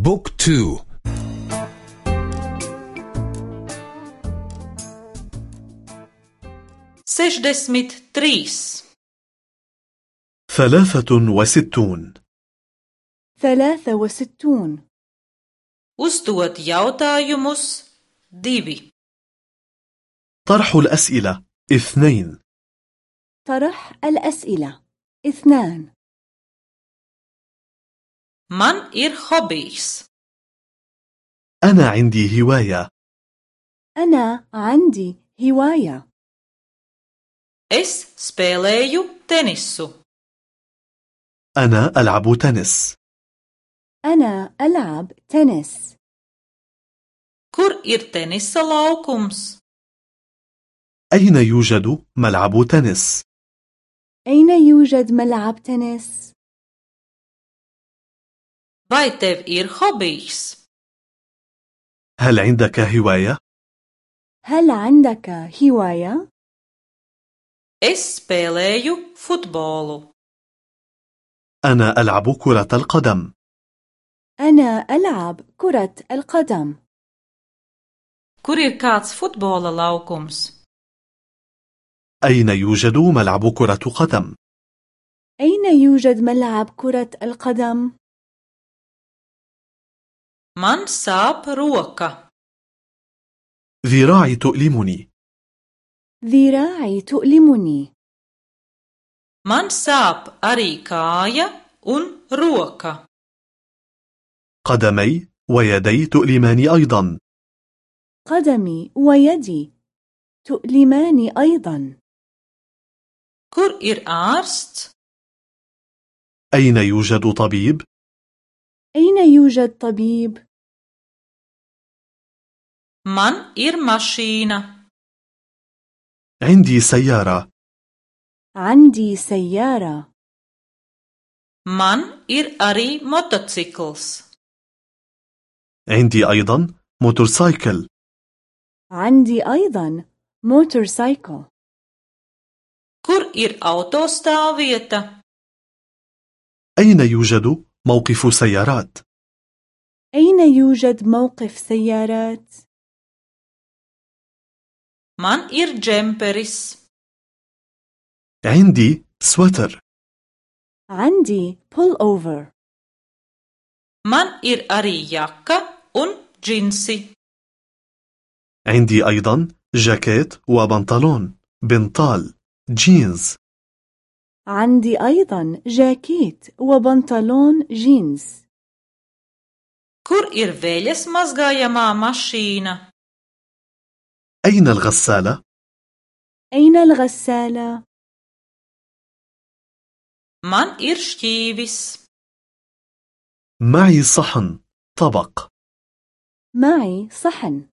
Book two. سešدesmit تريس. ثلاثة وستون. ثلاثة وستون. uzdot jautājumus divi طرح الأسئلة. اثنين. طرح الأسئلة. اثنان. Man ir hobijs. أنا عندي هواية أنا عندي هواية Es spēlēju tenisu. أنا ألعب تنس أنا ألعب تنس Kur ir tenisa laukums? أين يوجد ملعب تنس؟ أين يوجد ملعب تنس؟ Vai tev ir hobijs? هل عندك هواية؟ هل عندك هواية؟ Es spēlēju futbolu. أنا ألعب كرة القدم أنا ألعب كرة القدم Kur ir kāds futbola laukums? أين يوجد ملعب كرة قدم؟ أين يوجد ملعب كرة القدم؟ Man sāp roka. ذراعي تؤلمني ذراعي تؤلمني Man sāp arī kāja un roka. قدمي ويدي تؤلماني أيضا قدمي ويدي تؤلماني أيضا Kur ir ārsts? أين يوجد طبيب؟ أين يوجد طبيب؟ Man ir mašīna. عندي سيارة عندي سيارة Man ir arī motocikls. عندي أيضا موتورسايكل عندي أيضا موتورسايكل Kur ir autostāvvieta? أين يوجد موقف سيارات؟ أين يوجد موقف سيارات؟ Man ir džemperis. عندي سويتر عندي pullover Man ir arī jaka un džinsi. عندي أيضا جاكيت وبنطلون بنطال جينز عندي أيضا جاكيت وبنطلون جينز. Kur ir veļas mazgājamā mašīna? أين الغسالة؟ أين الغسالة؟ Man ir šķīvis? معي صحن طبق معي صحن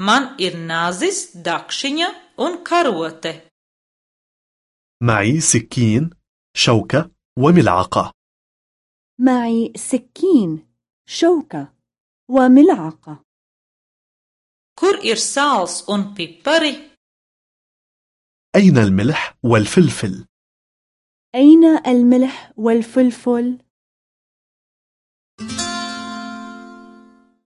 Man ir nazis dakšiņa un karote. معي سكين شوكة وملعقة معي سكين شوكة وملعقة ir sāls un pipari? أين الملح والفلفل؟ أين الملح والفلفل؟